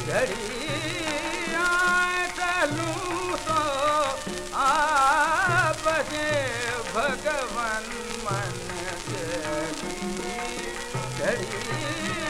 तो जे मन से घड़ी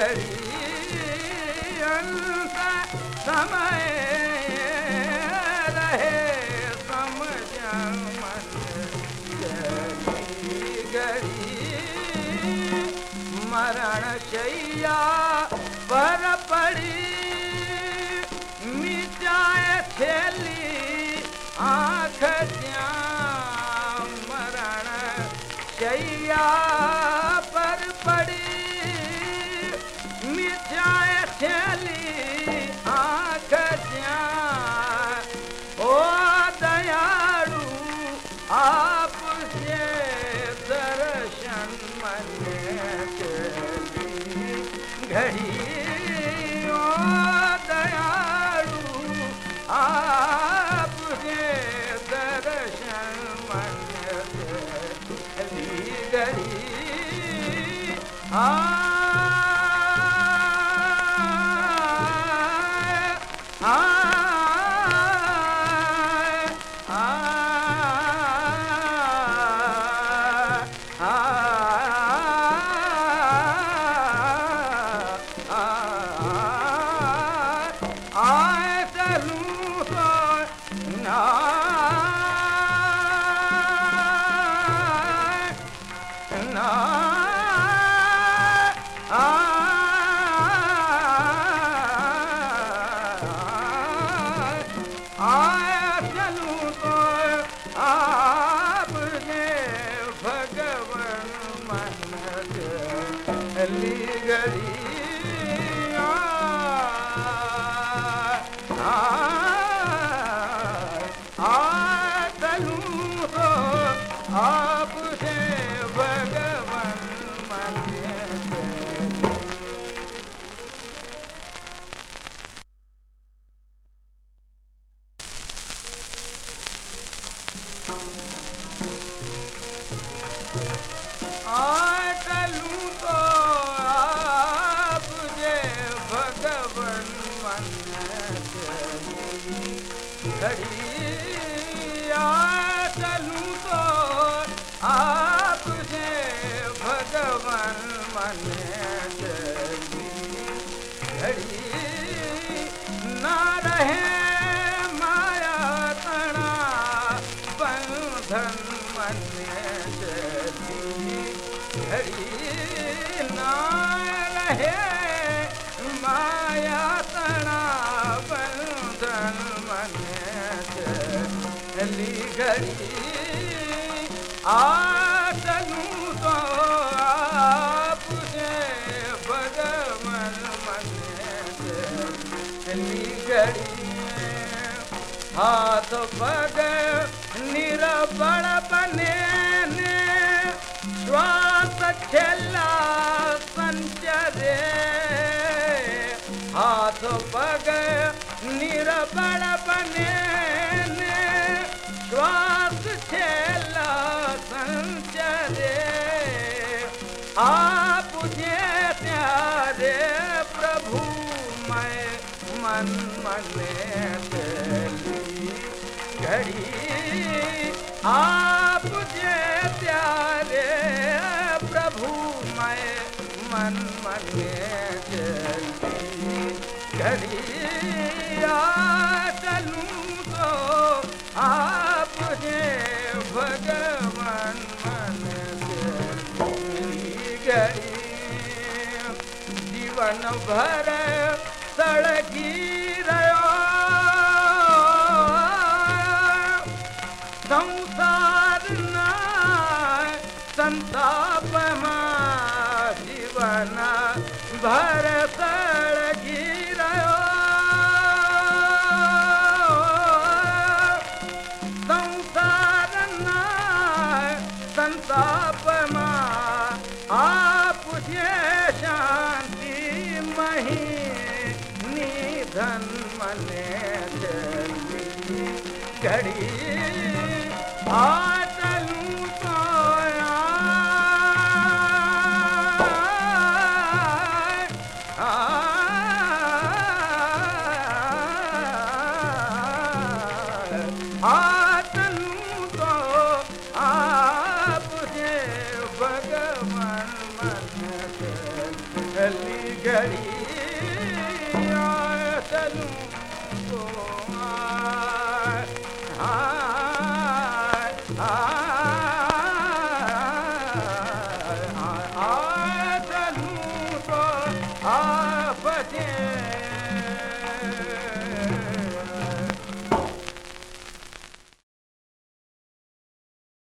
चली घड़ी मरण शैया पर पड़ी आ चली घड़ी आय चलूँ तो आप जे भगवन मन ना रहे माया तना बंधन मन ना रहे माया चली घड़ी आ तो आप से भगवन मन घड़ी हाथ पग निरबड़ बने श्वास छेला संचरे। हाथ पग निरबड़ बने छेला संचरे प्यारे प्रभु, मैं मन आप प्यारे प्रभु मन मन चली आ तो आप जीवन भर सड़की संसार न संताप जीवन भर सड़की मने चली घड़ी। आटलू तो आतनु तो आप जे भगवान मन गली गली आतनु तो आतनु तो आप जे